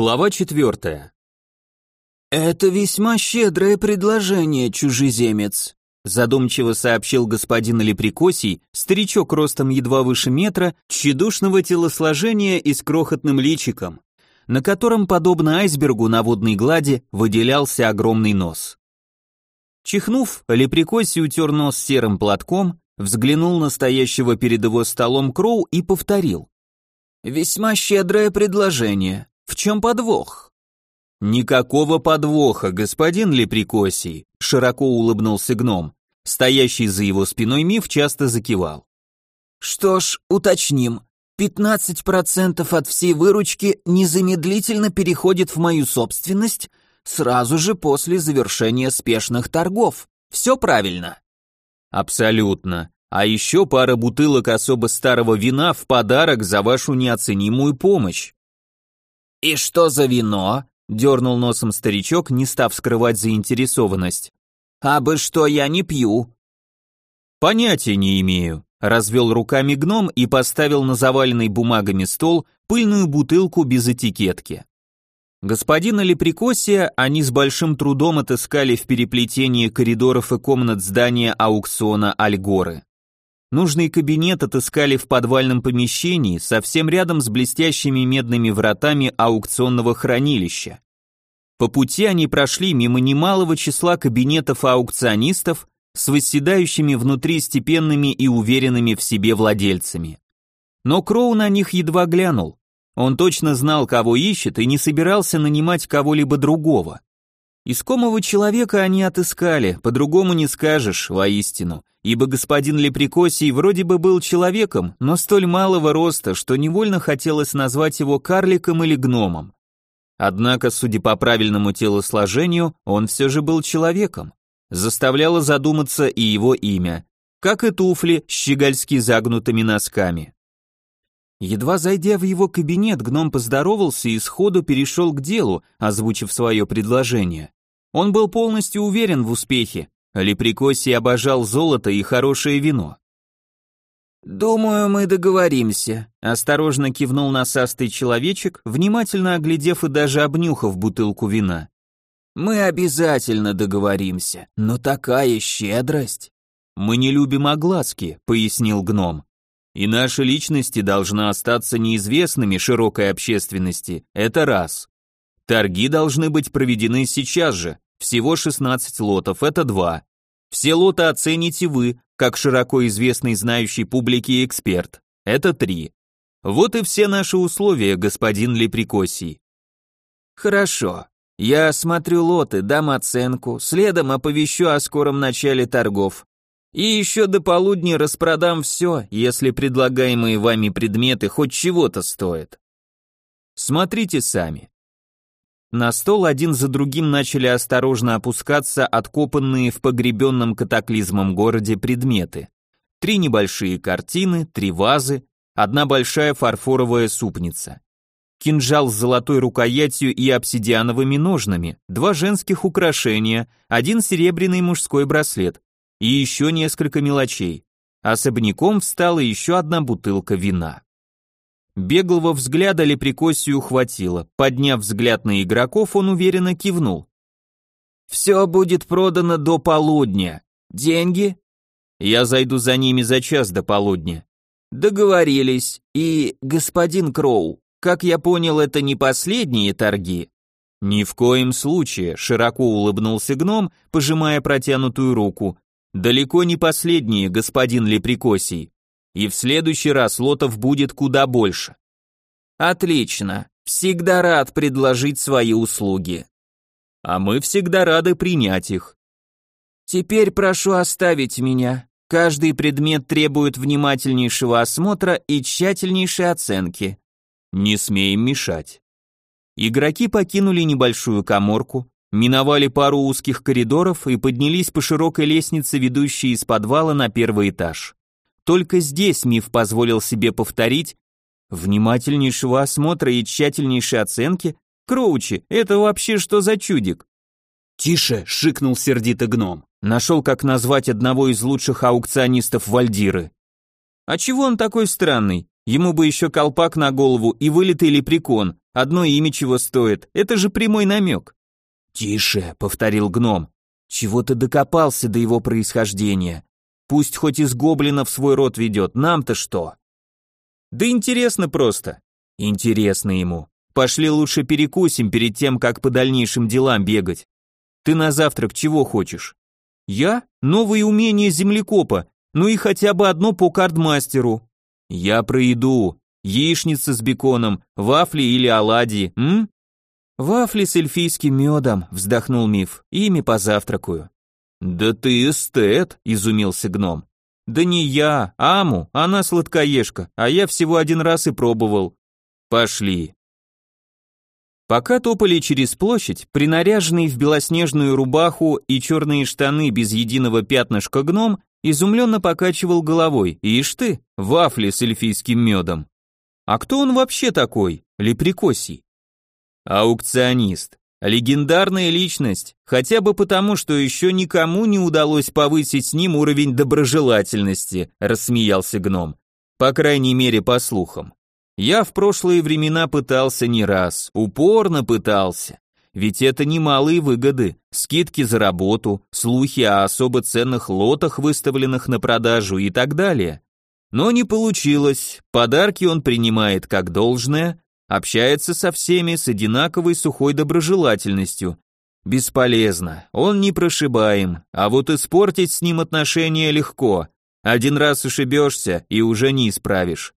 Глава четвертая. «Это весьма щедрое предложение, чужеземец», задумчиво сообщил господин Леприкосий, старичок ростом едва выше метра, тщедушного телосложения и с крохотным личиком, на котором, подобно айсбергу на водной глади, выделялся огромный нос. Чихнув, Леприкосий утер нос серым платком, взглянул на стоящего перед его столом Кроу и повторил. «Весьма щедрое предложение. В чем подвох? Никакого подвоха, господин Леприкосий, широко улыбнулся гном. Стоящий за его спиной миф часто закивал. Что ж, уточним. 15% от всей выручки незамедлительно переходит в мою собственность сразу же после завершения спешных торгов. Все правильно? Абсолютно. А еще пара бутылок особо старого вина в подарок за вашу неоценимую помощь. «И что за вино?» — дернул носом старичок, не став скрывать заинтересованность. «А бы что я не пью?» «Понятия не имею», — развел руками гном и поставил на заваленный бумагами стол пыльную бутылку без этикетки. Господина Леприкосия они с большим трудом отыскали в переплетении коридоров и комнат здания аукциона Альгоры. Нужный кабинет отыскали в подвальном помещении, совсем рядом с блестящими медными вратами аукционного хранилища. По пути они прошли мимо немалого числа кабинетов аукционистов с восседающими внутри степенными и уверенными в себе владельцами. Но Кроу на них едва глянул. Он точно знал, кого ищет, и не собирался нанимать кого-либо другого. Искомого человека они отыскали, по-другому не скажешь, воистину, ибо господин Лепрекосий вроде бы был человеком, но столь малого роста, что невольно хотелось назвать его карликом или гномом. Однако, судя по правильному телосложению, он все же был человеком. Заставляло задуматься и его имя, как и туфли с щегольски загнутыми носками. Едва зайдя в его кабинет, гном поздоровался и сходу перешел к делу, озвучив свое предложение. Он был полностью уверен в успехе. Лепрекосий обожал золото и хорошее вино. «Думаю, мы договоримся», — осторожно кивнул насастый человечек, внимательно оглядев и даже обнюхав бутылку вина. «Мы обязательно договоримся, но такая щедрость!» «Мы не любим огласки», — пояснил гном. «И наши личности должны остаться неизвестными широкой общественности, это раз. Торги должны быть проведены сейчас же, всего 16 лотов, это два. Все лоты оцените вы, как широко известный знающий публике эксперт, это три. Вот и все наши условия, господин Леприкосий. Хорошо. Я осмотрю лоты, дам оценку, следом оповещу о скором начале торгов. И еще до полудня распродам все, если предлагаемые вами предметы хоть чего-то стоят. Смотрите сами. На стол один за другим начали осторожно опускаться откопанные в погребенном катаклизмом городе предметы. Три небольшие картины, три вазы, одна большая фарфоровая супница. Кинжал с золотой рукоятью и обсидиановыми ножнами, два женских украшения, один серебряный мужской браслет и еще несколько мелочей. Особняком встала еще одна бутылка вина. Беглого взгляда Лепрекосию хватило. Подняв взгляд на игроков, он уверенно кивнул. «Все будет продано до полудня. Деньги?» «Я зайду за ними за час до полудня». «Договорились. И, господин Кроу, как я понял, это не последние торги?» «Ни в коем случае», — широко улыбнулся гном, пожимая протянутую руку. «Далеко не последние, господин Лепрекосий и в следующий раз лотов будет куда больше. Отлично. Всегда рад предложить свои услуги. А мы всегда рады принять их. Теперь прошу оставить меня. Каждый предмет требует внимательнейшего осмотра и тщательнейшей оценки. Не смеем мешать. Игроки покинули небольшую коморку, миновали пару узких коридоров и поднялись по широкой лестнице, ведущей из подвала на первый этаж. Только здесь миф позволил себе повторить внимательнейшего осмотра и тщательнейшей оценки. Кроучи, это вообще что за чудик? Тише, шикнул сердито гном. Нашел, как назвать одного из лучших аукционистов Вальдиры. А чего он такой странный? Ему бы еще колпак на голову и вылитый лепрекон, Одно имя чего стоит, это же прямой намек. «Тише», — повторил гном. «Чего ты докопался до его происхождения? Пусть хоть из гоблинов свой род ведет, нам-то что?» «Да интересно просто». «Интересно ему. Пошли лучше перекусим перед тем, как по дальнейшим делам бегать. Ты на завтрак чего хочешь?» «Я? Новые умения землекопа, ну и хотя бы одно по кардмастеру». «Я про еду. Яичница с беконом, вафли или оладьи, м?» «Вафли с эльфийским медом», — вздохнул Миф, — «ими позавтракаю». «Да ты эстет», — изумился гном. «Да не я, Аму, она сладкоежка, а я всего один раз и пробовал». «Пошли». Пока топали через площадь, принаряженный в белоснежную рубаху и черные штаны без единого пятнышка гном изумленно покачивал головой. «Ишь ты, вафли с эльфийским медом». «А кто он вообще такой? Лепрекосий?» Аукционист. Легендарная личность, хотя бы потому, что еще никому не удалось повысить с ним уровень доброжелательности, рассмеялся гном. По крайней мере, по слухам. Я в прошлые времена пытался не раз, упорно пытался. Ведь это немалые выгоды, скидки за работу, слухи о особо ценных лотах, выставленных на продажу и так далее. Но не получилось, подарки он принимает как должное, Общается со всеми с одинаковой сухой доброжелательностью. Бесполезно, он непрошибаем, а вот испортить с ним отношения легко. Один раз ошибешься и уже не исправишь.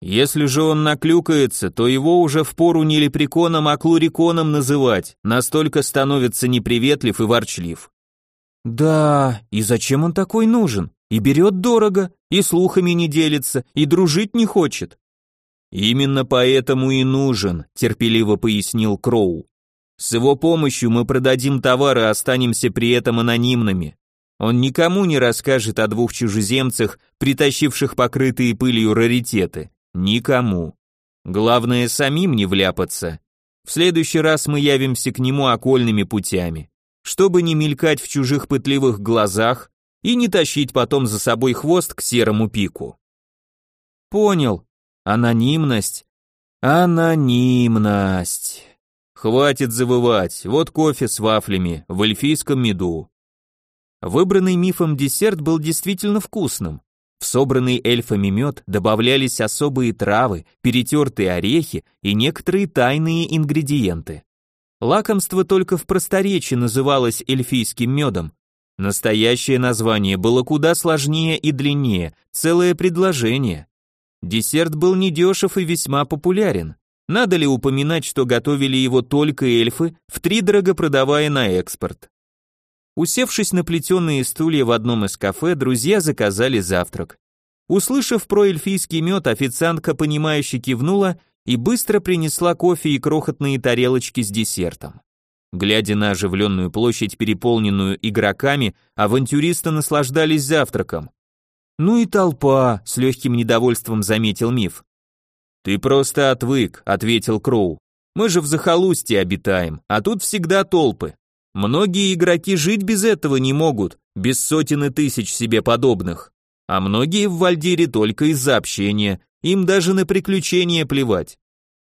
Если же он наклюкается, то его уже впору не лепреконом, а клуриконом называть, настолько становится неприветлив и ворчлив. Да, и зачем он такой нужен? И берет дорого, и слухами не делится, и дружить не хочет. «Именно поэтому и нужен», — терпеливо пояснил Кроу. «С его помощью мы продадим товар и останемся при этом анонимными. Он никому не расскажет о двух чужеземцах, притащивших покрытые пылью раритеты. Никому. Главное, самим не вляпаться. В следующий раз мы явимся к нему окольными путями, чтобы не мелькать в чужих пытливых глазах и не тащить потом за собой хвост к серому пику». «Понял», Анонимность. Анонимность. Хватит завывать, вот кофе с вафлями, в эльфийском меду. Выбранный мифом десерт был действительно вкусным. В собранный эльфами мед добавлялись особые травы, перетертые орехи и некоторые тайные ингредиенты. Лакомство только в просторечии называлось эльфийским медом. Настоящее название было куда сложнее и длиннее, целое предложение. Десерт был недешев и весьма популярен. Надо ли упоминать, что готовили его только эльфы, втридорого продавая на экспорт. Усевшись на плетеные стулья в одном из кафе, друзья заказали завтрак. Услышав про эльфийский мед, официантка, понимающе кивнула и быстро принесла кофе и крохотные тарелочки с десертом. Глядя на оживленную площадь, переполненную игроками, авантюристы наслаждались завтраком. «Ну и толпа», — с легким недовольством заметил Миф. «Ты просто отвык», — ответил Кроу. «Мы же в захолустье обитаем, а тут всегда толпы. Многие игроки жить без этого не могут, без сотен и тысяч себе подобных. А многие в Вальдире только из-за общения, им даже на приключения плевать.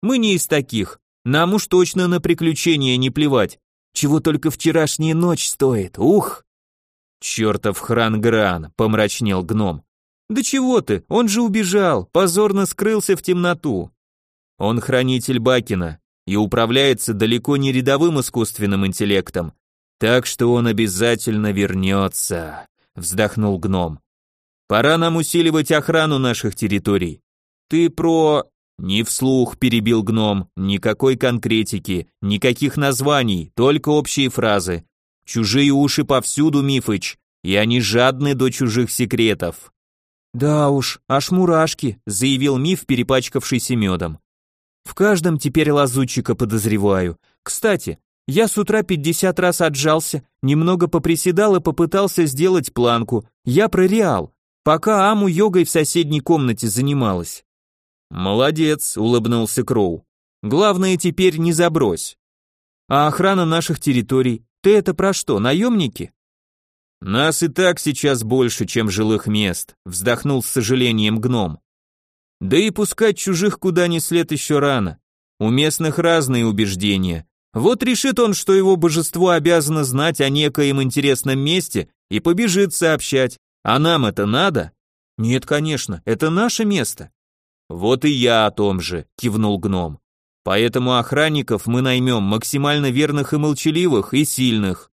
Мы не из таких, нам уж точно на приключения не плевать. Чего только вчерашняя ночь стоит, ух!» «Чертов Хрангран!» — помрачнел гном. «Да чего ты, он же убежал, позорно скрылся в темноту». «Он хранитель Бакина и управляется далеко не рядовым искусственным интеллектом, так что он обязательно вернется», — вздохнул гном. «Пора нам усиливать охрану наших территорий. Ты про...» «Не вслух», — перебил гном, — «никакой конкретики, никаких названий, только общие фразы. Чужие уши повсюду, Мифыч, и они жадны до чужих секретов. Да уж, аж мурашки, заявил Миф, перепачкавшийся медом. В каждом теперь лазутчика подозреваю. Кстати, я с утра 50 раз отжался, немного поприседал и попытался сделать планку. Я про Реал, пока Аму йогой в соседней комнате занималась. Молодец, улыбнулся Кроу. Главное теперь не забрось. А охрана наших территорий, ты это про что, наемники? Нас и так сейчас больше, чем жилых мест, вздохнул с сожалением гном. Да и пускать чужих куда ни след еще рано. У местных разные убеждения. Вот решит он, что его божество обязано знать о некоем интересном месте и побежит сообщать. А нам это надо? Нет, конечно, это наше место. Вот и я о том же, кивнул гном. Поэтому охранников мы наймем максимально верных и молчаливых, и сильных.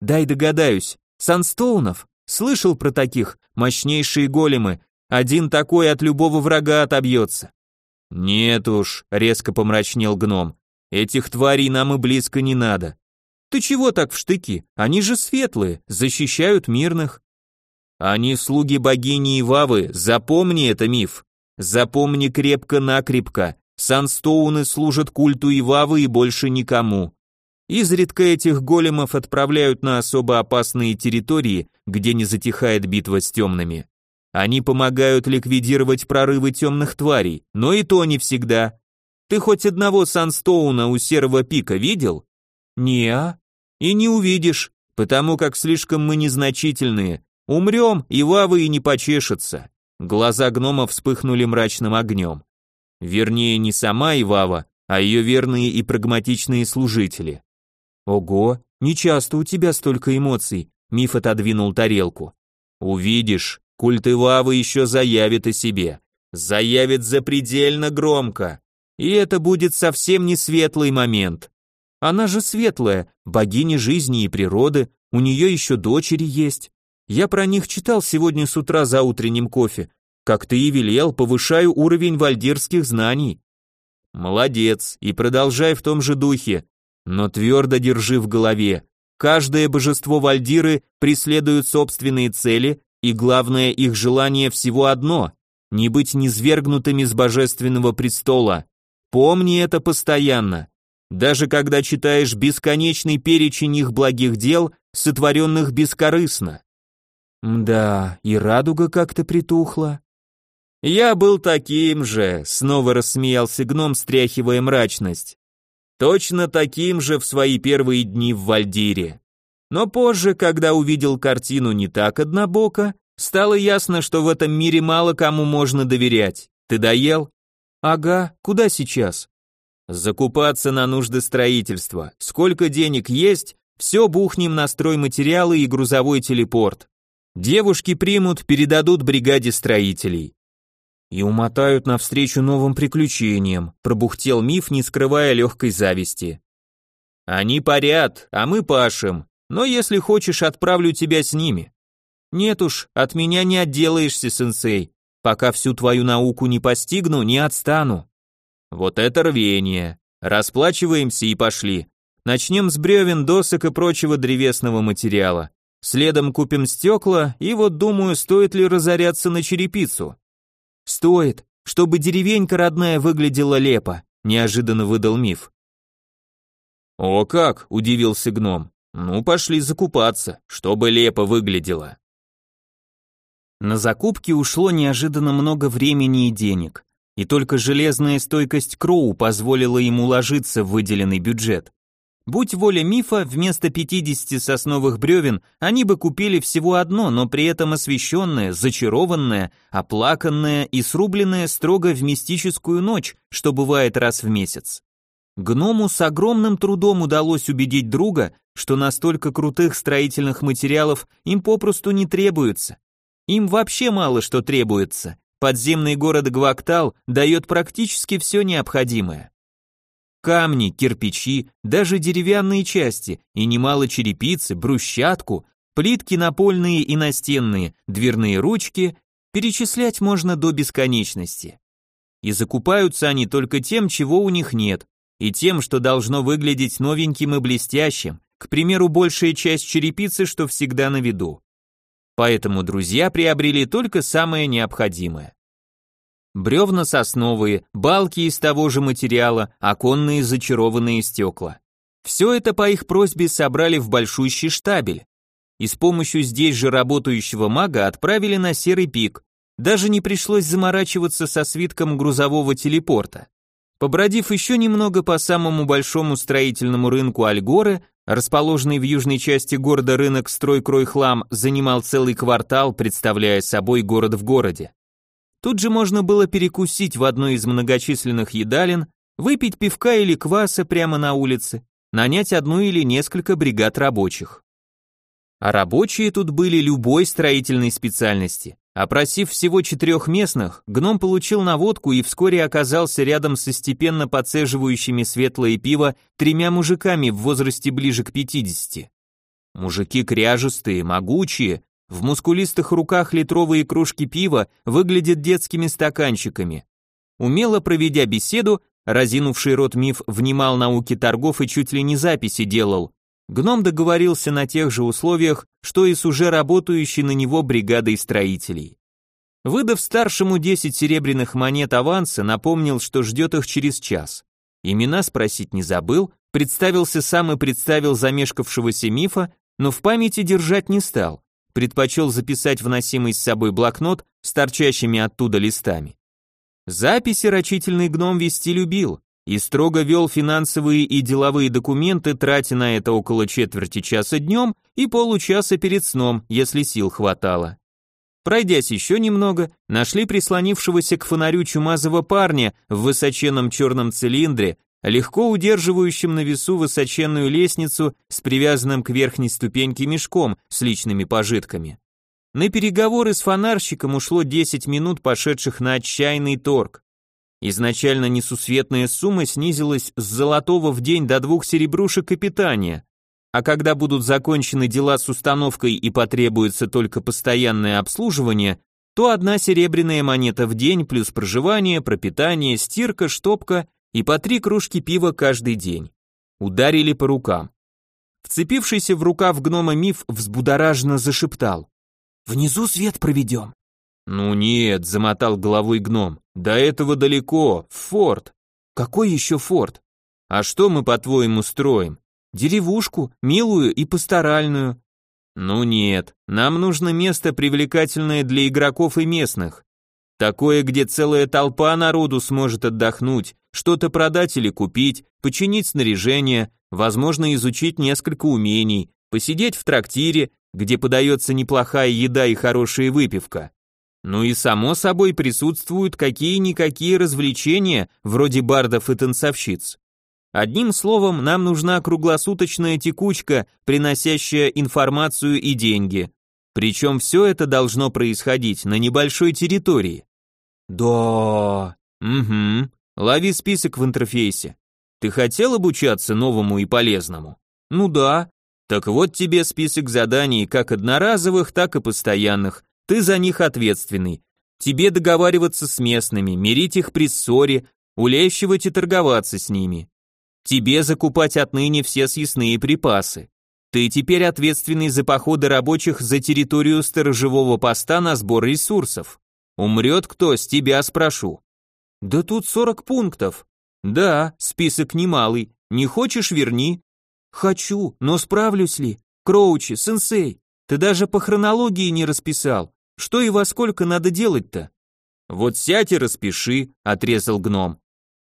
Дай догадаюсь, Санстоунов? Слышал про таких, мощнейшие големы. Один такой от любого врага отобьется. Нет уж, резко помрачнел гном. Этих тварей нам и близко не надо. Ты чего так в штыки? Они же светлые, защищают мирных. Они слуги богини Ивавы, запомни это миф. Запомни крепко-накрепко. Санстоуны служат культу Ивавы и больше никому. Изредка этих големов отправляют на особо опасные территории, где не затихает битва с темными. Они помогают ликвидировать прорывы темных тварей, но и то не всегда. Ты хоть одного Санстоуна у Серого Пика видел? Не? И не увидишь, потому как слишком мы незначительные. Умрем, и Вава и не почешется. Глаза гнома вспыхнули мрачным огнем. Вернее, не сама Ивава, а ее верные и прагматичные служители. Ого, не часто у тебя столько эмоций, миф отодвинул тарелку. Увидишь, культ Ивавы еще заявит о себе. Заявит запредельно громко. И это будет совсем не светлый момент. Она же светлая, богиня жизни и природы, у нее еще дочери есть. Я про них читал сегодня с утра за утренним кофе. Как ты и велел, повышаю уровень вальдирских знаний. Молодец, и продолжай в том же духе. Но твердо держи в голове, каждое божество Вальдиры преследует собственные цели, и главное их желание всего одно – не быть низвергнутыми с божественного престола. Помни это постоянно. Даже когда читаешь бесконечный перечень их благих дел, сотворенных бескорыстно. Да, и радуга как-то притухла. Я был таким же, снова рассмеялся гном, стряхивая мрачность. Точно таким же в свои первые дни в Вальдире. Но позже, когда увидел картину не так однобоко, стало ясно, что в этом мире мало кому можно доверять. Ты доел? Ага, куда сейчас? Закупаться на нужды строительства. Сколько денег есть, все бухнем на стройматериалы и грузовой телепорт. Девушки примут, передадут бригаде строителей и умотают навстречу новым приключениям, пробухтел миф, не скрывая легкой зависти. Они парят, а мы пашем, но если хочешь, отправлю тебя с ними. Нет уж, от меня не отделаешься, сенсей. Пока всю твою науку не постигну, не отстану. Вот это рвение. Расплачиваемся и пошли. Начнем с бревен, досок и прочего древесного материала. Следом купим стекла, и вот думаю, стоит ли разоряться на черепицу. Стоит, чтобы деревенька родная выглядела лепо, неожиданно выдал миф. О как, удивился гном. Ну, пошли закупаться, чтобы лепо выглядело. На закупки ушло неожиданно много времени и денег, и только железная стойкость Кроу позволила ему ложиться в выделенный бюджет. Будь воля мифа, вместо 50 сосновых бревен они бы купили всего одно, но при этом освещенное, зачарованное, оплаканное и срубленное строго в мистическую ночь, что бывает раз в месяц. Гному с огромным трудом удалось убедить друга, что настолько крутых строительных материалов им попросту не требуется. Им вообще мало что требуется. Подземный город Гвактал дает практически все необходимое камни, кирпичи, даже деревянные части и немало черепицы, брусчатку, плитки напольные и настенные, дверные ручки, перечислять можно до бесконечности. И закупаются они только тем, чего у них нет, и тем, что должно выглядеть новеньким и блестящим, к примеру, большая часть черепицы, что всегда на виду. Поэтому друзья приобрели только самое необходимое бревна сосновые, балки из того же материала, оконные зачарованные стекла. Все это по их просьбе собрали в большущий штабель. И с помощью здесь же работающего мага отправили на серый пик. Даже не пришлось заморачиваться со свитком грузового телепорта. Побродив еще немного по самому большому строительному рынку Альгоры, расположенный в южной части города рынок Стройкройхлам занимал целый квартал, представляя собой город в городе. Тут же можно было перекусить в одной из многочисленных едалин, выпить пивка или кваса прямо на улице, нанять одну или несколько бригад рабочих. А рабочие тут были любой строительной специальности. Опросив всего четырех местных, гном получил наводку и вскоре оказался рядом со степенно подцеживающими светлое пиво тремя мужиками в возрасте ближе к 50. Мужики кряжестые, могучие, в мускулистых руках литровые кружки пива выглядят детскими стаканчиками. Умело проведя беседу, разинувший рот миф внимал науке торгов и чуть ли не записи делал, Гном договорился на тех же условиях, что и с уже работающей на него бригадой строителей. Выдав старшему 10 серебряных монет аванса, напомнил, что ждет их через час. Имена спросить не забыл, представился сам и представил замешкавшегося мифа, но в памяти держать не стал, предпочел записать вносимый с собой блокнот с торчащими оттуда листами. Записи рачительный гном вести любил, и строго вел финансовые и деловые документы, тратя на это около четверти часа днем и получаса перед сном, если сил хватало. Пройдясь еще немного, нашли прислонившегося к фонарю чумазого парня в высоченном черном цилиндре, легко удерживающим на весу высоченную лестницу с привязанным к верхней ступеньке мешком с личными пожитками. На переговоры с фонарщиком ушло 10 минут, пошедших на отчаянный торг. Изначально несусветная сумма снизилась с золотого в день до двух серебрушек и питания, а когда будут закончены дела с установкой и потребуется только постоянное обслуживание, то одна серебряная монета в день плюс проживание, пропитание, стирка, штопка и по три кружки пива каждый день. Ударили по рукам. Вцепившийся в рукав гнома миф взбудораженно зашептал. «Внизу свет проведем». «Ну нет», — замотал головой гном, до этого далеко, в форт. Какой еще форт? А что мы, по-твоему, строим? Деревушку, милую и пасторальную. Ну нет, нам нужно место привлекательное для игроков и местных. Такое, где целая толпа народу сможет отдохнуть, что-то продать или купить, починить снаряжение, возможно, изучить несколько умений, посидеть в трактире, где подается неплохая еда и хорошая выпивка. Ну и само собой присутствуют какие-никакие развлечения, вроде бардов и танцовщиц. Одним словом, нам нужна круглосуточная текучка, приносящая информацию и деньги. Причем все это должно происходить на небольшой территории. Да, угу, лови список в интерфейсе. Ты хотел обучаться новому и полезному? Ну да. Так вот тебе список заданий как одноразовых, так и постоянных, ты за них ответственный. Тебе договариваться с местными, мирить их при ссоре, улещивать и торговаться с ними. Тебе закупать отныне все съестные припасы. Ты теперь ответственный за походы рабочих за территорию сторожевого поста на сбор ресурсов. Умрет кто, с тебя спрошу. Да тут 40 пунктов. Да, список немалый. Не хочешь, верни. Хочу, но справлюсь ли? Кроучи, сенсей, ты даже по хронологии не расписал. Что и во сколько надо делать-то? Вот сядь и распиши, отрезал гном.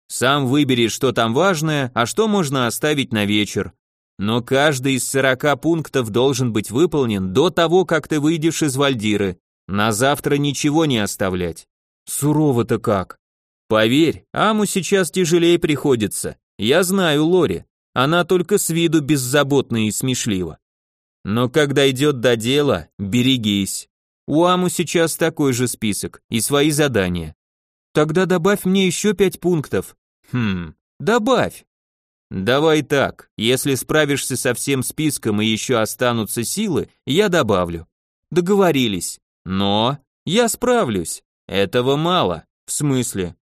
Сам выбери, что там важное, а что можно оставить на вечер. Но каждый из сорока пунктов должен быть выполнен до того, как ты выйдешь из Вальдиры. На завтра ничего не оставлять. Сурово-то как. Поверь, Аму сейчас тяжелее приходится. Я знаю Лори. Она только с виду беззаботна и смешлива. Но когда идет до дела, берегись. У Аму сейчас такой же список и свои задания. Тогда добавь мне еще пять пунктов. Хм, добавь. Давай так, если справишься со всем списком и еще останутся силы, я добавлю. Договорились. Но я справлюсь. Этого мало. В смысле?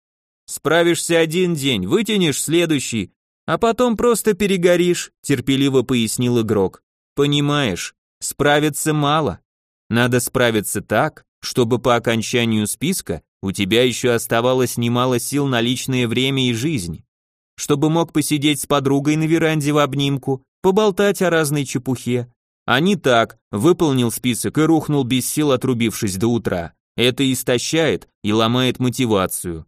Справишься один день, вытянешь следующий, а потом просто перегоришь, терпеливо пояснил игрок. Понимаешь, справиться мало. Надо справиться так, чтобы по окончанию списка у тебя еще оставалось немало сил на личное время и жизнь. Чтобы мог посидеть с подругой на веранде в обнимку, поболтать о разной чепухе. А не так, выполнил список и рухнул без сил, отрубившись до утра. Это истощает и ломает мотивацию.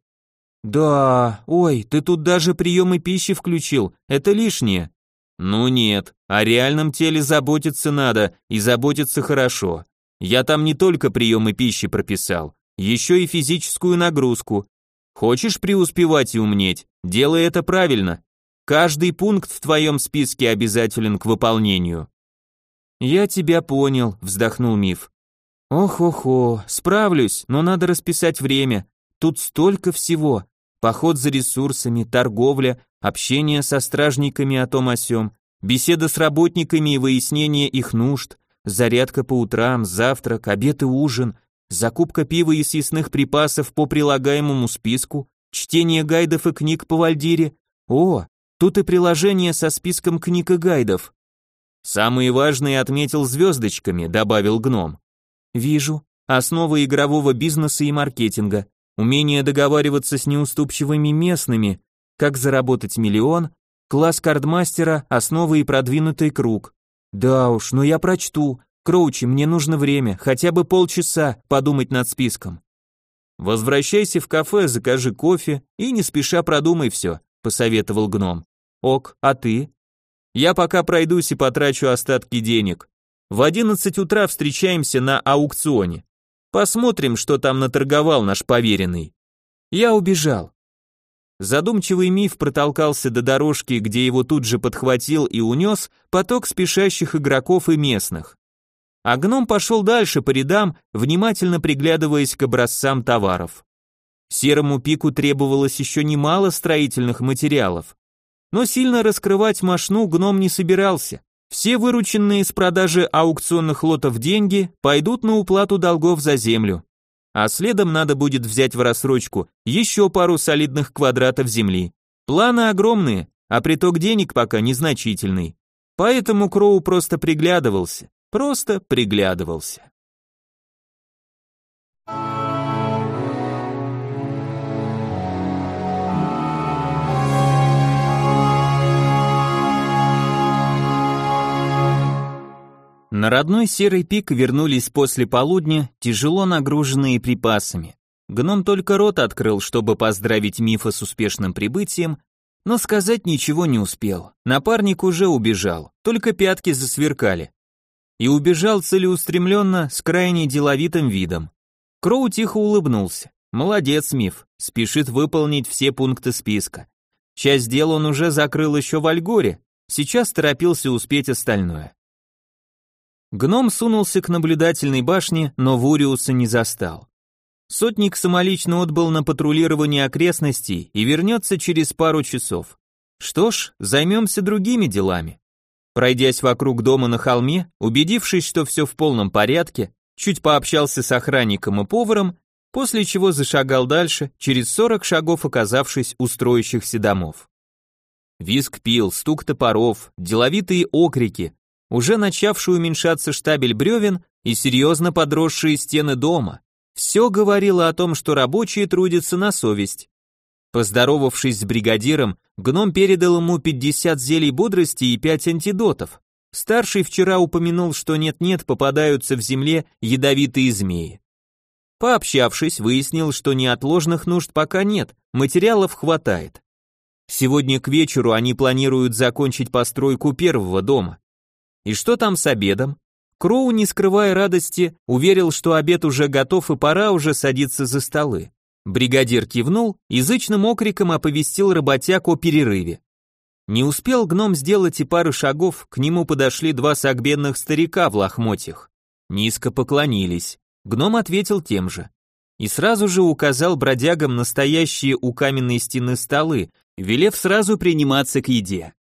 Да, ой, ты тут даже приемы пищи включил, это лишнее. Ну нет, о реальном теле заботиться надо и заботиться хорошо. Я там не только приемы пищи прописал, еще и физическую нагрузку. Хочешь преуспевать и умнеть? Делай это правильно. Каждый пункт в твоем списке обязателен к выполнению. Я тебя понял, вздохнул Миф. Ох-охо, справлюсь, но надо расписать время. Тут столько всего. Поход за ресурсами, торговля, общение со стражниками о том о сём, беседа с работниками и выяснение их нужд, зарядка по утрам, завтрак, обед и ужин, закупка пива и съестных припасов по прилагаемому списку, чтение гайдов и книг по Вальдире. О, тут и приложение со списком книг и гайдов. Самые важные отметил звездочками, добавил гном. Вижу. Основы игрового бизнеса и маркетинга, умение договариваться с неуступчивыми местными, как заработать миллион, класс кардмастера, основы и продвинутый круг. Да уж, но я прочту. Кроучи, мне нужно время, хотя бы полчаса подумать над списком. Возвращайся в кафе, закажи кофе и не спеша продумай все, посоветовал гном. Ок, а ты? Я пока пройдусь и потрачу остатки денег. В 11 утра встречаемся на аукционе. Посмотрим, что там наторговал наш поверенный. Я убежал. Задумчивый миф протолкался до дорожки, где его тут же подхватил и унес поток спешащих игроков и местных. А гном пошел дальше по рядам, внимательно приглядываясь к образцам товаров. Серому пику требовалось еще немало строительных материалов. Но сильно раскрывать мошну гном не собирался. Все вырученные с продажи аукционных лотов деньги пойдут на уплату долгов за землю. А следом надо будет взять в рассрочку еще пару солидных квадратов земли. Планы огромные, а приток денег пока незначительный. Поэтому Кроу просто приглядывался. Просто приглядывался. На родной серый пик вернулись после полудня, тяжело нагруженные припасами. Гном только рот открыл, чтобы поздравить Мифа с успешным прибытием, но сказать ничего не успел. Напарник уже убежал, только пятки засверкали и убежал целеустремленно с крайне деловитым видом. Кроу тихо улыбнулся. Молодец, Миф, спешит выполнить все пункты списка. Часть дел он уже закрыл еще в Альгоре, сейчас торопился успеть остальное. Гном сунулся к наблюдательной башне, но Вуриуса не застал. Сотник самолично отбыл на патрулирование окрестностей и вернется через пару часов. Что ж, займемся другими делами. Пройдясь вокруг дома на холме, убедившись, что все в полном порядке, чуть пообщался с охранником и поваром, после чего зашагал дальше, через 40 шагов оказавшись у строящихся домов. Виск пил, стук топоров, деловитые окрики, уже начавший уменьшаться штабель бревен и серьезно подросшие стены дома. Все говорило о том, что рабочие трудятся на совесть. Поздоровавшись с бригадиром, гном передал ему 50 зелий бодрости и 5 антидотов. Старший вчера упомянул, что нет-нет, попадаются в земле ядовитые змеи. Пообщавшись, выяснил, что неотложных нужд пока нет, материалов хватает. Сегодня к вечеру они планируют закончить постройку первого дома. И что там с обедом? Кроу, не скрывая радости, уверил, что обед уже готов и пора уже садиться за столы. Бригадир кивнул, язычным окриком оповестил работяг о перерыве. Не успел гном сделать и пару шагов, к нему подошли два согбенных старика в лохмотьях. Низко поклонились. Гном ответил тем же. И сразу же указал бродягам настоящие у каменной стены столы, велев сразу приниматься к еде.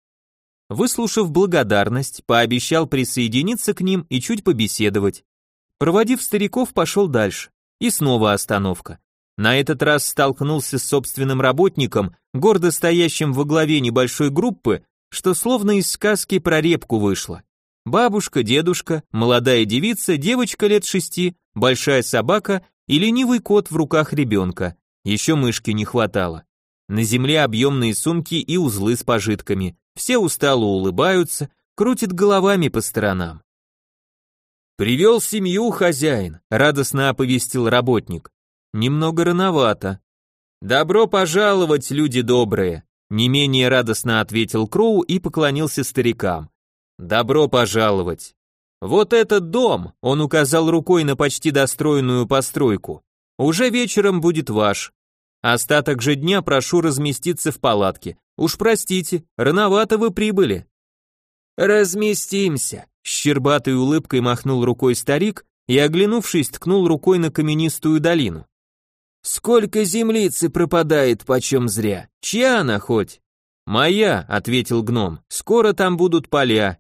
Выслушав благодарность, пообещал присоединиться к ним и чуть побеседовать. Проводив стариков, пошел дальше. И снова остановка. На этот раз столкнулся с собственным работником, гордо стоящим во главе небольшой группы, что словно из сказки про репку вышло. Бабушка, дедушка, молодая девица, девочка лет шести, большая собака и ленивый кот в руках ребенка. Еще мышки не хватало. На земле объемные сумки и узлы с пожитками. Все устало улыбаются, крутят головами по сторонам. «Привел семью хозяин», — радостно оповестил работник. Немного рановато. Добро пожаловать, люди добрые, не менее радостно ответил Кроу и поклонился старикам. Добро пожаловать. Вот этот дом, он указал рукой на почти достроенную постройку. Уже вечером будет ваш. Остаток же дня прошу разместиться в палатке. Уж простите, рановато вы прибыли. Разместимся, щербатой улыбкой махнул рукой старик и, оглянувшись, ткнул рукой на каменистую долину. Сколько землицы пропадает почем зря. Чья она хоть? Моя, ответил гном. Скоро там будут поля.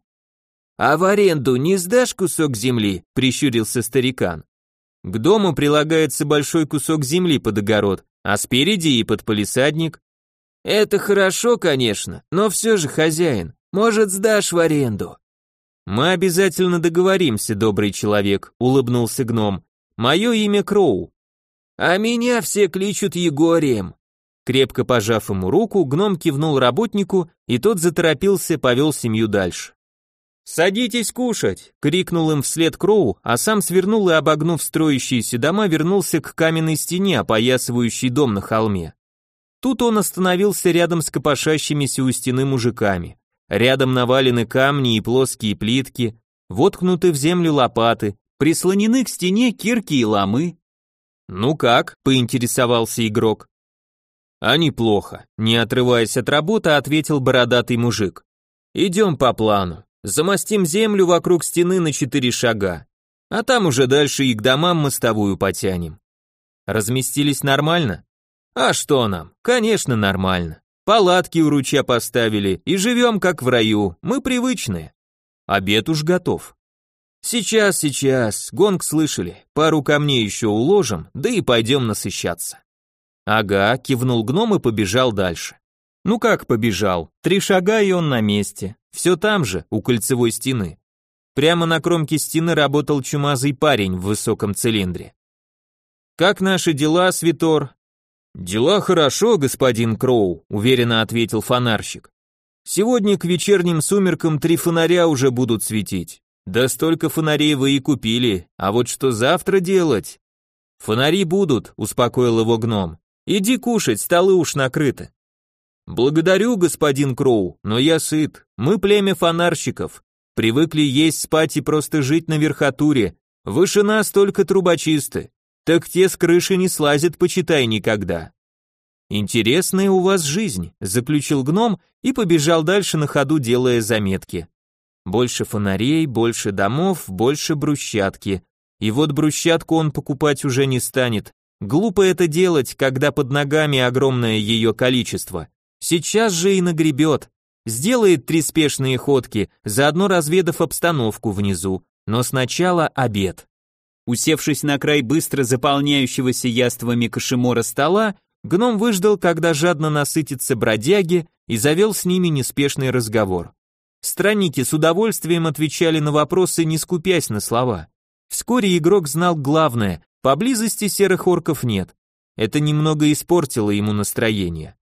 А в аренду не сдашь кусок земли? прищурился старикан. К дому прилагается большой кусок земли под огород, а спереди и под полисадник. Это хорошо, конечно, но все же хозяин. Может, сдашь в аренду? Мы обязательно договоримся, добрый человек, улыбнулся гном. Мое имя Кроу. А меня все кличут Егорием. Крепко пожав ему руку, гном кивнул работнику, и тот заторопился, повел семью дальше. «Садитесь кушать!» — крикнул им вслед Кроу, а сам свернул и, обогнув строящиеся дома, вернулся к каменной стене, опоясывающей дом на холме. Тут он остановился рядом с копошащимися у стены мужиками. Рядом навалены камни и плоские плитки, воткнуты в землю лопаты, прислонены к стене кирки и ломы, «Ну как?» – поинтересовался игрок. «А неплохо», – не отрываясь от работы, ответил бородатый мужик. «Идем по плану. Замостим землю вокруг стены на четыре шага, а там уже дальше и к домам мостовую потянем». Разместились нормально? А что нам? Конечно, нормально. Палатки у ручья поставили и живем как в раю, мы привычные. Обед уж готов. Сейчас, сейчас, гонг слышали, пару камней еще уложим, да и пойдем насыщаться. Ага, кивнул гном и побежал дальше. Ну как побежал? Три шага и он на месте. Все там же, у кольцевой стены. Прямо на кромке стены работал чумазый парень в высоком цилиндре. Как наши дела, Свитор? Дела хорошо, господин Кроу, уверенно ответил фонарщик. Сегодня к вечерним сумеркам три фонаря уже будут светить. Да столько фонарей вы и купили, а вот что завтра делать? Фонари будут, успокоил его гном. Иди кушать, столы уж накрыты. Благодарю, господин Кроу, но я сыт. Мы племя фонарщиков. Привыкли есть, спать и просто жить на верхотуре. Выше нас только трубочисты. Так те с крыши не слазят, почитай никогда. Интересная у вас жизнь, заключил гном и побежал дальше на ходу, делая заметки. Больше фонарей, больше домов, больше брусчатки. И вот брусчатку он покупать уже не станет. Глупо это делать, когда под ногами огромное ее количество. Сейчас же и нагребет. Сделает три спешные ходки, заодно разведав обстановку внизу. Но сначала обед. Усевшись на край быстро заполняющегося яствами кашемора стола, гном выждал, когда жадно насытится бродяги, и завел с ними неспешный разговор. Странники с удовольствием отвечали на вопросы, не скупясь на слова. Вскоре игрок знал главное, поблизости серых орков нет. Это немного испортило ему настроение.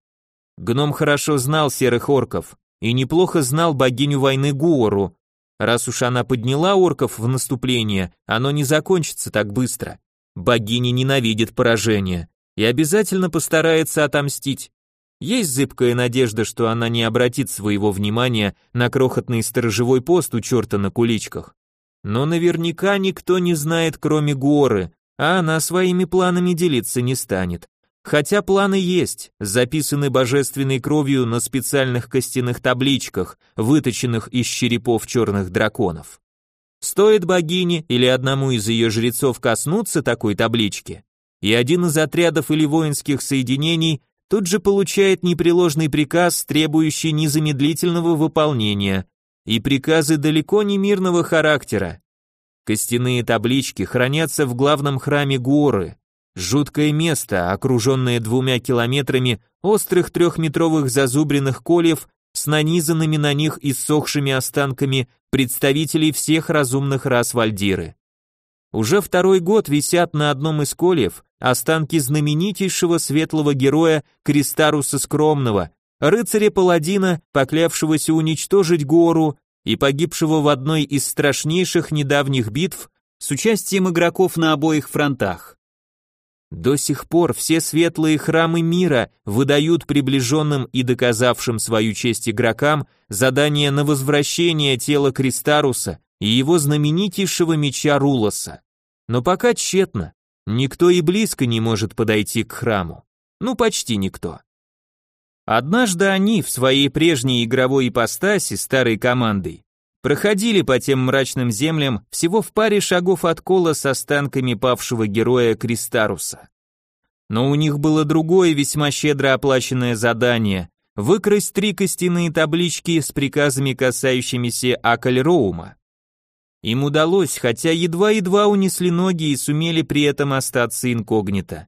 Гном хорошо знал серых орков и неплохо знал богиню войны Гуору. Раз уж она подняла орков в наступление, оно не закончится так быстро. Богиня ненавидит поражение и обязательно постарается отомстить. Есть зыбкая надежда, что она не обратит своего внимания на крохотный сторожевой пост у черта на куличках. Но наверняка никто не знает, кроме горы, а она своими планами делиться не станет. Хотя планы есть, записаны божественной кровью на специальных костяных табличках, выточенных из черепов черных драконов. Стоит богине или одному из ее жрецов коснуться такой таблички, и один из отрядов или воинских соединений тут же получает непреложный приказ, требующий незамедлительного выполнения, и приказы далеко не мирного характера. Костяные таблички хранятся в главном храме горы. Жуткое место, окруженное двумя километрами острых трехметровых зазубренных кольев с нанизанными на них иссохшими останками представителей всех разумных рас Вальдиры. Уже второй год висят на одном из кольев останки знаменитейшего светлого героя Кристаруса Скромного, рыцаря-паладина, поклявшегося уничтожить гору и погибшего в одной из страшнейших недавних битв с участием игроков на обоих фронтах. До сих пор все светлые храмы мира выдают приближенным и доказавшим свою честь игрокам задание на возвращение тела Кристаруса и его знаменитейшего меча Рулоса. Но пока тщетно. Никто и близко не может подойти к храму. Ну, почти никто. Однажды они в своей прежней игровой ипостаси старой командой проходили по тем мрачным землям всего в паре шагов от кола с останками павшего героя Кристаруса. Но у них было другое весьма щедро оплаченное задание – выкрасть три костяные таблички с приказами, касающимися Акальроума. Им удалось, хотя едва-едва унесли ноги и сумели при этом остаться инкогнито.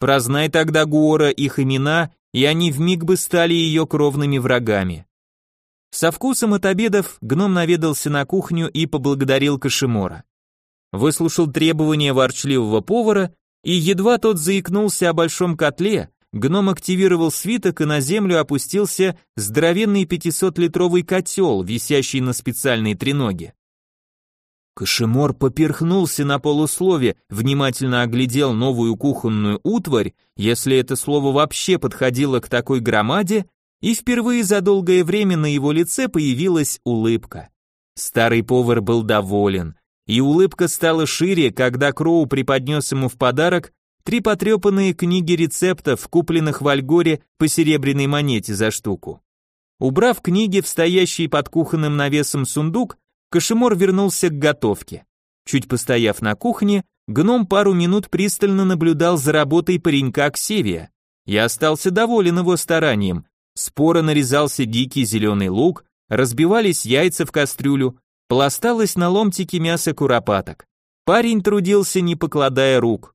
Прознай тогда Гуора их имена, и они вмиг бы стали ее кровными врагами. Со вкусом от обедов гном наведался на кухню и поблагодарил Кашемора. Выслушал требования ворчливого повара, и едва тот заикнулся о большом котле, гном активировал свиток и на землю опустился здоровенный 500-литровый котел, висящий на специальной треноге. Кашемор поперхнулся на полуслове, внимательно оглядел новую кухонную утварь, если это слово вообще подходило к такой громаде, и впервые за долгое время на его лице появилась улыбка. Старый повар был доволен, и улыбка стала шире, когда Кроу преподнес ему в подарок три потрепанные книги рецептов, купленных в Альгоре по серебряной монете за штуку. Убрав книги в стоящий под кухонным навесом сундук, Кашемор вернулся к готовке. Чуть постояв на кухне, гном пару минут пристально наблюдал за работой паренька Ксевия. Я остался доволен его старанием. Споро нарезался дикий зеленый лук, разбивались яйца в кастрюлю, пласталось на ломтики мясо куропаток. Парень трудился, не покладая рук.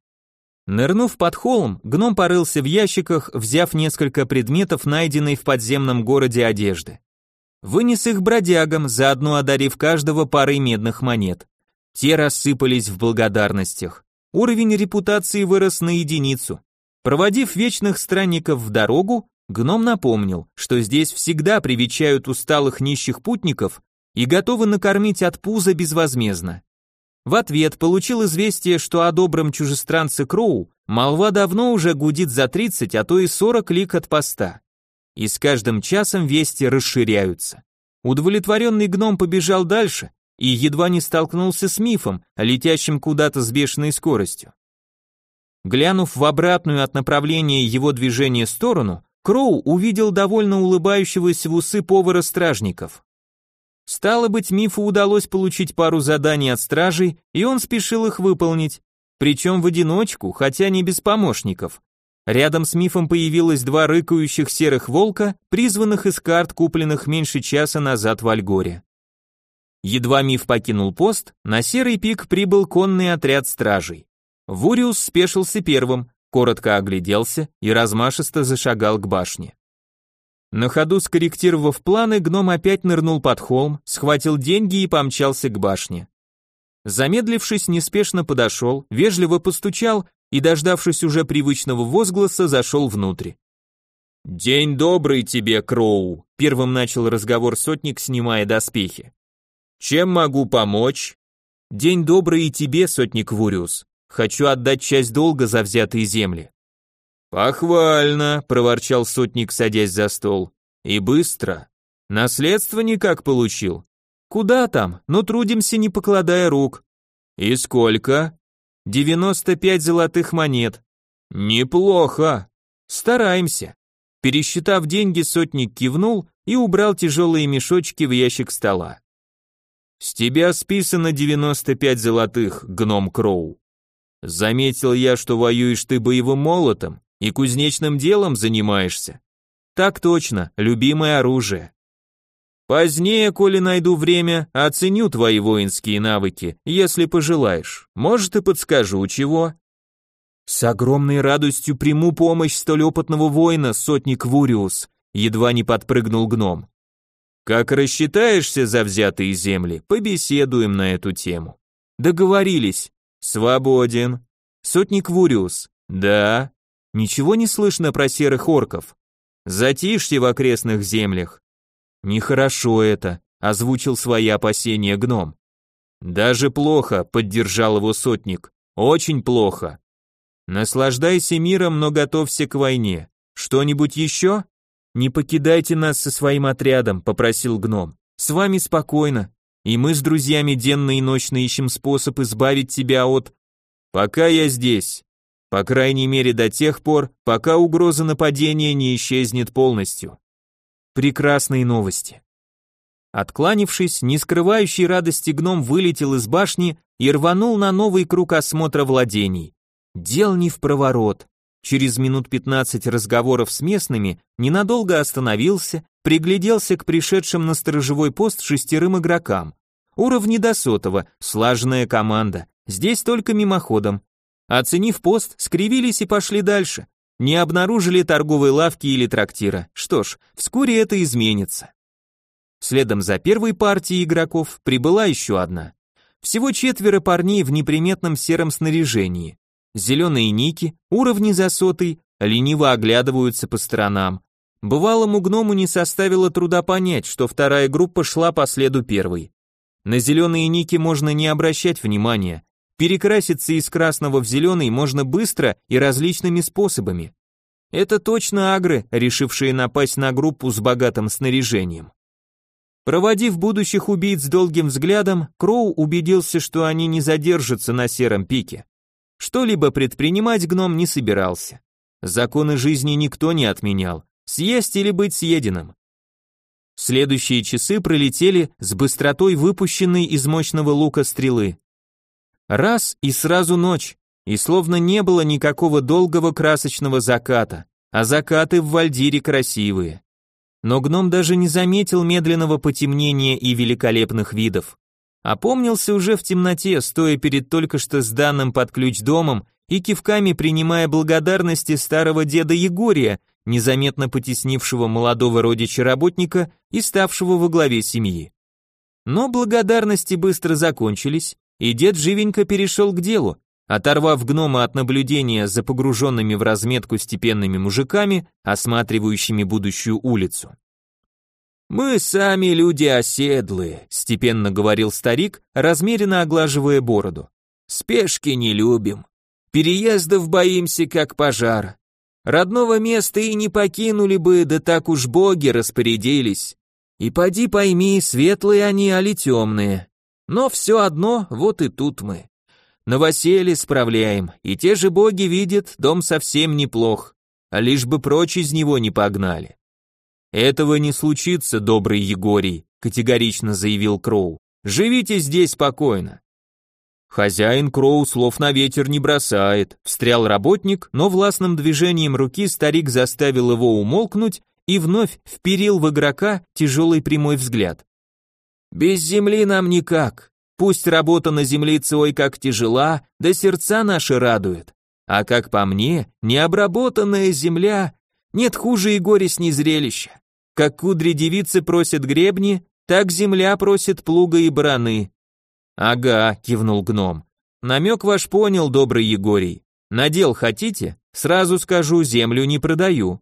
Нырнув под холм, гном порылся в ящиках, взяв несколько предметов, найденной в подземном городе одежды. Вынес их бродягам, заодно одарив каждого парой медных монет. Те рассыпались в благодарностях. Уровень репутации вырос на единицу. Проводив вечных странников в дорогу, гном напомнил, что здесь всегда привечают усталых нищих путников и готовы накормить от пуза безвозмездно. В ответ получил известие, что о добром чужестранце Кроу молва давно уже гудит за 30, а то и 40 лик от поста и с каждым часом вести расширяются. Удовлетворенный гном побежал дальше и едва не столкнулся с мифом, летящим куда-то с бешеной скоростью. Глянув в обратную от направления его движения сторону, Кроу увидел довольно улыбающегося в усы повара стражников. Стало быть, мифу удалось получить пару заданий от стражей, и он спешил их выполнить, причем в одиночку, хотя не без помощников. Рядом с мифом появилось два рыкающих серых волка, призванных из карт, купленных меньше часа назад в Альгоре. Едва миф покинул пост, на серый пик прибыл конный отряд стражей. Вуриус спешился первым, коротко огляделся и размашисто зашагал к башне. На ходу скорректировав планы, гном опять нырнул под холм, схватил деньги и помчался к башне. Замедлившись, неспешно подошел, вежливо постучал и, дождавшись уже привычного возгласа, зашел внутрь. «День добрый тебе, Кроу», — первым начал разговор сотник, снимая доспехи. «Чем могу помочь?» «День добрый и тебе, сотник Вуриус. Хочу отдать часть долга за взятые земли». «Похвально», — проворчал сотник, садясь за стол. «И быстро. Наследство никак получил». «Куда там? Но трудимся, не покладая рук». «И сколько?» 95 золотых монет. Неплохо. Стараемся. Пересчитав деньги, сотник кивнул и убрал тяжелые мешочки в ящик стола. С тебя списано 95 золотых, гном Кроу. Заметил я, что воюешь ты боевым молотом и кузнечным делом занимаешься. Так точно, любимое оружие. Позднее, коли найду время, оценю твои воинские навыки, если пожелаешь. Может, и подскажу, чего. С огромной радостью приму помощь столь опытного воина, сотник Вуриус, едва не подпрыгнул гном. Как рассчитаешься за взятые земли, побеседуем на эту тему. Договорились. Свободен. Сотник Вуриус. Да. Ничего не слышно про серых орков. Затишье в окрестных землях. Нехорошо это, озвучил свои опасения гном. Даже плохо, поддержал его сотник. Очень плохо. Наслаждайся миром, но готовься к войне. Что-нибудь еще? Не покидайте нас со своим отрядом, попросил гном. С вами спокойно, и мы с друзьями денно и ночно ищем способ избавить тебя от... Пока я здесь. По крайней мере до тех пор, пока угроза нападения не исчезнет полностью. Прекрасные новости. Откланившись, не скрывающий радости гном вылетел из башни и рванул на новый круг осмотра владений. Дел не в проворот. Через минут 15 разговоров с местными ненадолго остановился, пригляделся к пришедшим на сторожевой пост шестерым игрокам. Уровни до сотого, слаженная команда, здесь только мимоходом. Оценив пост, скривились и пошли дальше. Не обнаружили торговой лавки или трактира. Что ж, вскоре это изменится. Следом за первой партией игроков прибыла еще одна. Всего четверо парней в неприметном сером снаряжении. Зеленые ники, уровни за сотый, лениво оглядываются по сторонам. Бывалому гному не составило труда понять, что вторая группа шла по следу первой. На зеленые ники можно не обращать внимания. Перекраситься из красного в зеленый можно быстро и различными способами. Это точно агры, решившие напасть на группу с богатым снаряжением. Проводив будущих убийц долгим взглядом, Кроу убедился, что они не задержатся на сером пике. Что-либо предпринимать гном не собирался. Законы жизни никто не отменял, съесть или быть съеденным. Следующие часы пролетели с быстротой выпущенной из мощного лука стрелы. Раз и сразу ночь, и словно не было никакого долгого красочного заката, а закаты в Вальдире красивые. Но гном даже не заметил медленного потемнения и великолепных видов. Опомнился уже в темноте, стоя перед только что сданным под ключ домом и кивками принимая благодарности старого деда Егория, незаметно потеснившего молодого родича работника и ставшего во главе семьи. Но благодарности быстро закончились, и дед живенько перешел к делу, оторвав гнома от наблюдения за погруженными в разметку степенными мужиками, осматривающими будущую улицу. «Мы сами люди оседлые», — степенно говорил старик, размеренно оглаживая бороду. «Спешки не любим. Переездов боимся, как пожар. Родного места и не покинули бы, да так уж боги распорядились. И поди пойми, светлые они, али темные. Но все одно, вот и тут мы. Новоселье справляем, и те же боги видят, дом совсем неплох, а лишь бы прочь из него не погнали. «Этого не случится, добрый Егорий», категорично заявил Кроу. «Живите здесь спокойно». Хозяин Кроу слов на ветер не бросает, встрял работник, но властным движением руки старик заставил его умолкнуть и вновь вперил в игрока тяжелый прямой взгляд. «Без земли нам никак. Пусть работа на землице ой как тяжела, да сердца наши радует. А как по мне, необработанная земля нет хуже и горестней зрелища. Как кудри девицы просят гребни, так земля просит плуга и бараны. Ага, кивнул гном. Намек ваш понял, добрый Егорий. Надел хотите? Сразу скажу, землю не продаю.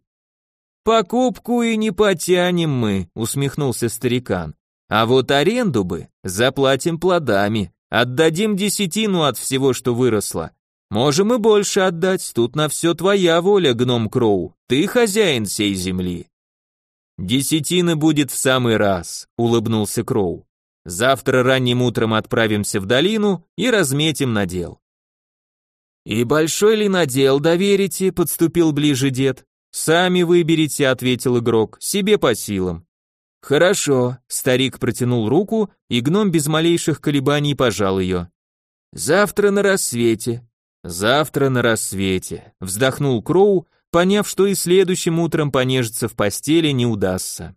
Покупку и не потянем мы, усмехнулся старикан. А вот аренду бы заплатим плодами, отдадим десятину от всего, что выросло. Можем и больше отдать, тут на все твоя воля, гном Кроу. Ты хозяин всей земли. «Десятина будет в самый раз», — улыбнулся Кроу. «Завтра ранним утром отправимся в долину и разметим надел». «И большой ли надел доверите?» — подступил ближе дед. «Сами выберите», — ответил игрок, — «себе по силам». «Хорошо», — старик протянул руку, и гном без малейших колебаний пожал ее. «Завтра на рассвете». «Завтра на рассвете», — вздохнул Кроу, поняв, что и следующим утром понежиться в постели не удастся.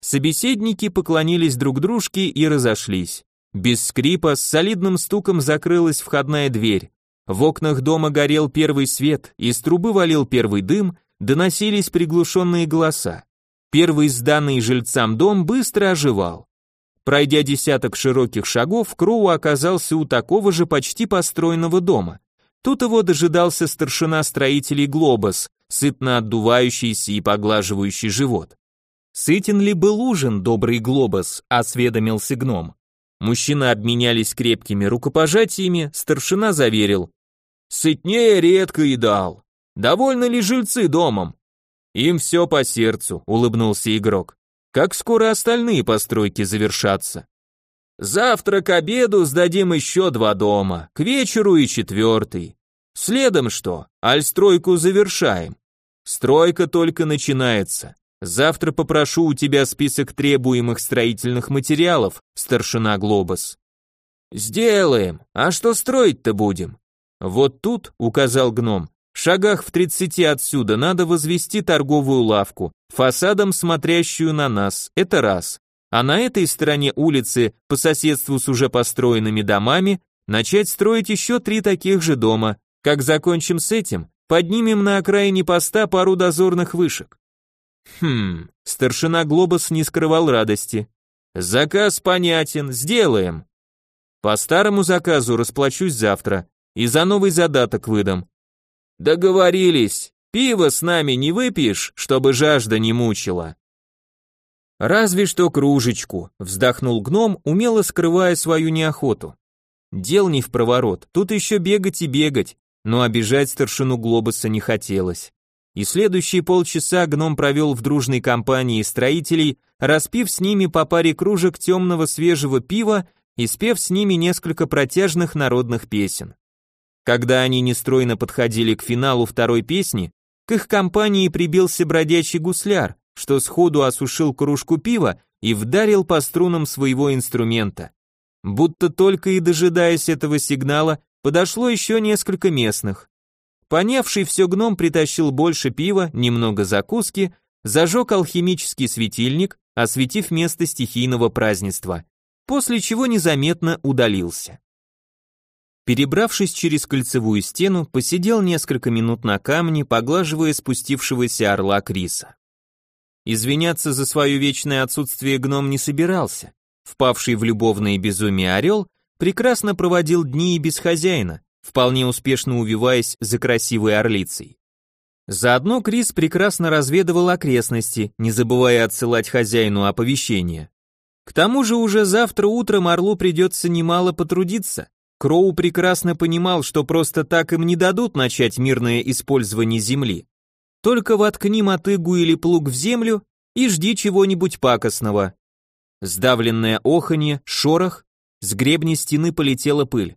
Собеседники поклонились друг дружке и разошлись. Без скрипа с солидным стуком закрылась входная дверь. В окнах дома горел первый свет, из трубы валил первый дым, доносились приглушенные голоса. Первый сданный жильцам дом быстро оживал. Пройдя десяток широких шагов, Кроу оказался у такого же почти построенного дома. Тут его дожидался старшина строителей Глобус, сытно отдувающийся и поглаживающий живот. Сытен ли был ужин, добрый Глобус, осведомился гном. Мужчины обменялись крепкими рукопожатиями, старшина заверил. Сытнее редко едал. Довольны ли жильцы домом? Им все по сердцу, улыбнулся игрок. Как скоро остальные постройки завершатся? Завтра к обеду сдадим еще два дома, к вечеру и четвертый. Следом что? Аль стройку завершаем. Стройка только начинается. Завтра попрошу у тебя список требуемых строительных материалов, старшина Глобус. Сделаем. А что строить-то будем? Вот тут, указал гном, в шагах в тридцати отсюда надо возвести торговую лавку, фасадом смотрящую на нас. Это раз. А на этой стороне улицы, по соседству с уже построенными домами, начать строить еще три таких же дома. Как закончим с этим, поднимем на окраине поста пару дозорных вышек. Хм, старшина Глобус не скрывал радости. Заказ понятен, сделаем. По старому заказу расплачусь завтра и за новый задаток выдам. Договорились. Пиво с нами не выпьешь, чтобы жажда не мучила. Разве что кружечку, вздохнул гном, умело скрывая свою неохоту. Дел не в проворот, тут еще бегать и бегать, но обижать старшину Глобуса не хотелось. И следующие полчаса гном провел в дружной компании строителей, распив с ними по паре кружек темного свежего пива и спев с ними несколько протяжных народных песен. Когда они нестройно подходили к финалу второй песни, к их компании прибился бродячий гусляр, что сходу осушил кружку пива и вдарил по струнам своего инструмента. Будто только и дожидаясь этого сигнала, подошло еще несколько местных. Понявший все гном притащил больше пива, немного закуски, зажег алхимический светильник, осветив место стихийного празднества, после чего незаметно удалился. Перебравшись через кольцевую стену, посидел несколько минут на камне, поглаживая спустившегося орла Криса. Извиняться за свое вечное отсутствие гном не собирался. Впавший в любовное безумие орел прекрасно проводил дни и без хозяина, вполне успешно увиваясь за красивой орлицей. Заодно Крис прекрасно разведывал окрестности, не забывая отсылать хозяину оповещения. К тому же уже завтра утром Орлу придется немало потрудиться. Кроу прекрасно понимал, что просто так им не дадут начать мирное использование земли. Только воткни мотыгу или плуг в землю и жди чего-нибудь пакостного. Сдавленное оханье, шорох, с гребня стены полетела пыль.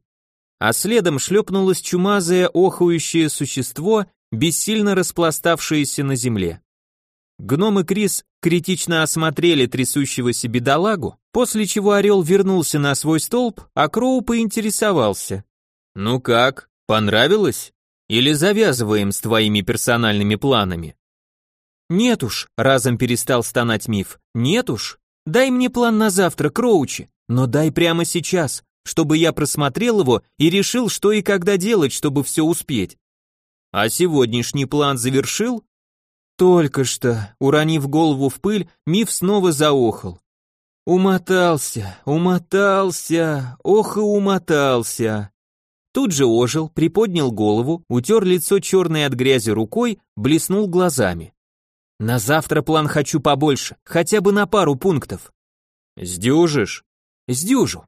А следом шлепнулось чумазое охающее существо, бессильно распластавшееся на земле. Гном и Крис критично осмотрели трясущегося бедолагу, после чего орел вернулся на свой столб, а Кроу поинтересовался. «Ну как, понравилось? Или завязываем с твоими персональными планами?» «Нет уж», — разом перестал стонать миф, «нет уж, дай мне план на завтра, Кроучи, но дай прямо сейчас, чтобы я просмотрел его и решил, что и когда делать, чтобы все успеть. А сегодняшний план завершил? Только что, уронив голову в пыль, Миф снова заохал. Умотался, умотался, ох и умотался. Тут же ожил, приподнял голову, утер лицо черной от грязи рукой, блеснул глазами. На завтра план хочу побольше, хотя бы на пару пунктов. Сдюжишь? Сдюжу.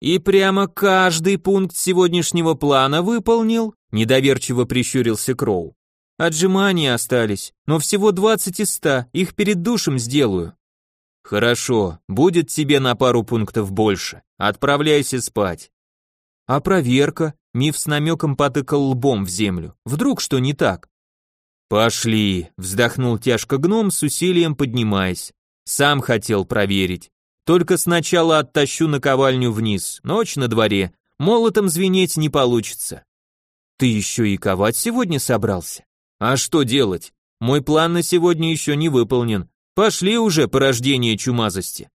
И прямо каждый пункт сегодняшнего плана выполнил, недоверчиво прищурился Кроу. Отжимания остались, но всего двадцать из ста, их перед душем сделаю. Хорошо, будет тебе на пару пунктов больше. Отправляйся спать. А проверка? Миф с намеком потыкал лбом в землю. Вдруг что не так? Пошли, вздохнул тяжко гном с усилием поднимаясь. Сам хотел проверить. Только сначала оттащу наковальню вниз, ночь на дворе, молотом звенеть не получится. Ты еще и ковать сегодня собрался? А что делать? Мой план на сегодня еще не выполнен. Пошли уже, порождение чумазости.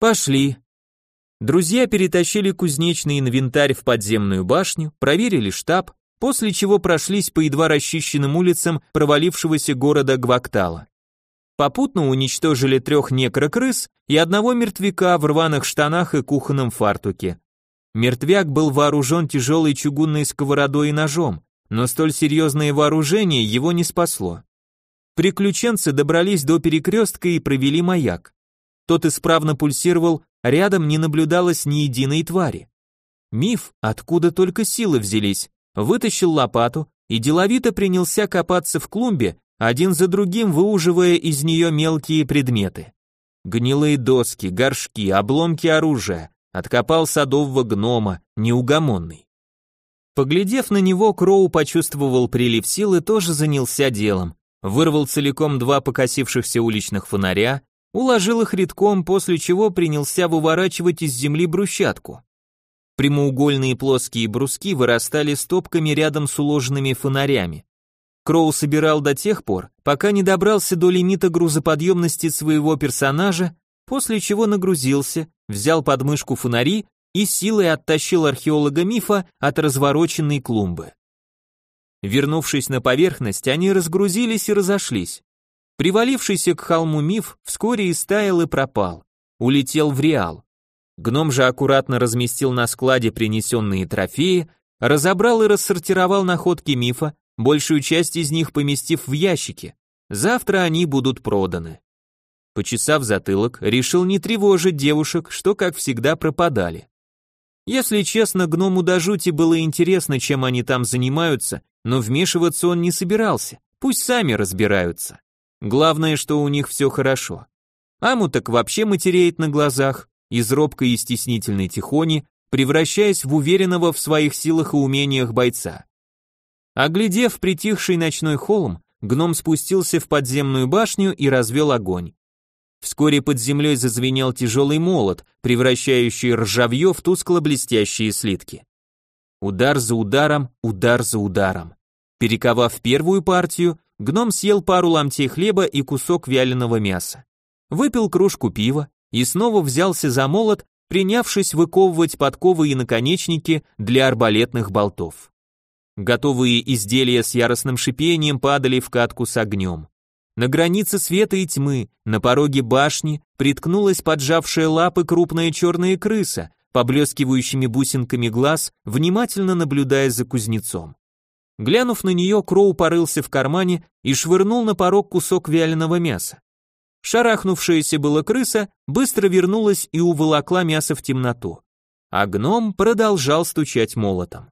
Пошли. Друзья перетащили кузнечный инвентарь в подземную башню, проверили штаб, после чего прошлись по едва расчищенным улицам провалившегося города Гвактала. Попутно уничтожили трех некрокрыс и одного мертвяка в рваных штанах и кухонном фартуке. Мертвяк был вооружен тяжелой чугунной сковородой и ножом, но столь серьезное вооружение его не спасло. Приключенцы добрались до перекрестка и провели маяк. Тот исправно пульсировал, рядом не наблюдалось ни единой твари. Миф, откуда только силы взялись, вытащил лопату и деловито принялся копаться в клумбе, один за другим выуживая из нее мелкие предметы. Гнилые доски, горшки, обломки оружия, откопал садового гнома, неугомонный. Поглядев на него, Кроу почувствовал прилив сил и тоже занялся делом. Вырвал целиком два покосившихся уличных фонаря, уложил их редком, после чего принялся выворачивать из земли брусчатку. Прямоугольные плоские бруски вырастали стопками рядом с уложенными фонарями. Кроу собирал до тех пор, пока не добрался до лимита грузоподъемности своего персонажа, после чего нагрузился, взял под мышку фонари и силой оттащил археолога мифа от развороченной клумбы. Вернувшись на поверхность, они разгрузились и разошлись. Привалившийся к холму миф вскоре истаял и пропал, улетел в реал. Гном же аккуратно разместил на складе принесенные трофеи, разобрал и рассортировал находки мифа, большую часть из них поместив в ящики. Завтра они будут проданы. Почесав затылок, решил не тревожить девушек, что, как всегда, пропадали. Если честно, гному до жути было интересно, чем они там занимаются, но вмешиваться он не собирался, пусть сами разбираются. Главное, что у них все хорошо. Аму так вообще матереет на глазах, из робкой и стеснительной тихони, превращаясь в уверенного в своих силах и умениях бойца. Оглядев притихший ночной холм, гном спустился в подземную башню и развел огонь. Вскоре под землей зазвенел тяжелый молот, превращающий ржавье в тускло-блестящие слитки. Удар за ударом, удар за ударом. Перековав первую партию, гном съел пару ломтей хлеба и кусок вяленого мяса. Выпил кружку пива и снова взялся за молот, принявшись выковывать подковы и наконечники для арбалетных болтов. Готовые изделия с яростным шипением падали в катку с огнем. На границе света и тьмы, на пороге башни, приткнулась поджавшая лапы крупная черная крыса, поблескивающими бусинками глаз, внимательно наблюдая за кузнецом. Глянув на нее, Кроу порылся в кармане и швырнул на порог кусок вяленого мяса. Шарахнувшаяся была крыса быстро вернулась и уволокла мясо в темноту. А гном продолжал стучать молотом.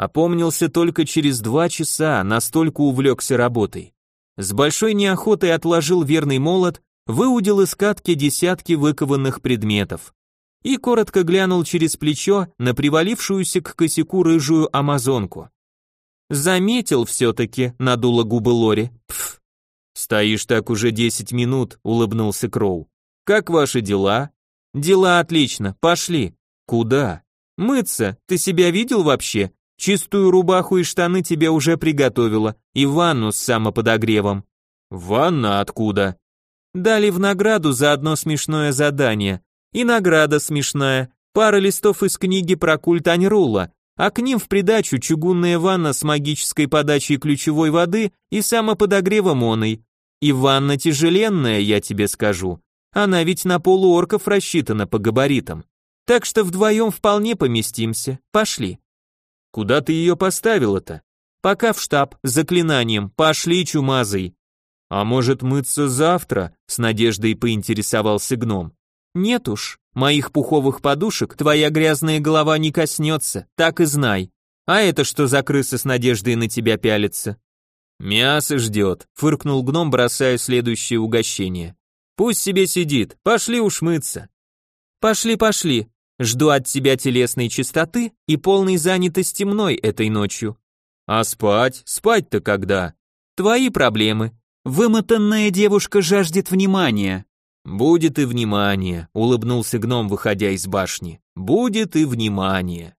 Опомнился только через два часа, настолько увлекся работой. С большой неохотой отложил верный молот, выудил из катки десятки выкованных предметов и коротко глянул через плечо на привалившуюся к косяку рыжую амазонку. Заметил все-таки, надула губы Лори. Пф. Стоишь так уже десять минут, улыбнулся Кроу. Как ваши дела? Дела отлично, пошли. Куда? Мыться, ты себя видел вообще? Чистую рубаху и штаны тебе уже приготовила, и ванну с самоподогревом. Ванна откуда? Дали в награду за одно смешное задание. И награда смешная. Пара листов из книги про культ Аньрула, а к ним в придачу чугунная ванна с магической подачей ключевой воды и самоподогревом оной. И ванна тяжеленная, я тебе скажу. Она ведь на полуорков рассчитана по габаритам. Так что вдвоем вполне поместимся. Пошли. Куда ты ее поставила-то? Пока в штаб, заклинанием, пошли, чумазый. А может мыться завтра? С надеждой поинтересовался гном. Нет уж, моих пуховых подушек твоя грязная голова не коснется, так и знай. А это что за крыса с надеждой на тебя пялится? Мясо ждет, фыркнул гном, бросая следующее угощение. Пусть себе сидит, пошли уж мыться. Пошли, пошли, Жду от тебя телесной чистоты и полной занятости мной этой ночью. А спать? Спать-то когда? Твои проблемы. Вымотанная девушка жаждет внимания. Будет и внимание, улыбнулся гном, выходя из башни. Будет и внимание.